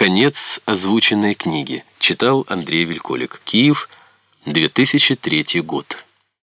Конец озвученной книги. Читал Андрей Вельколик. Киев, 2003 год.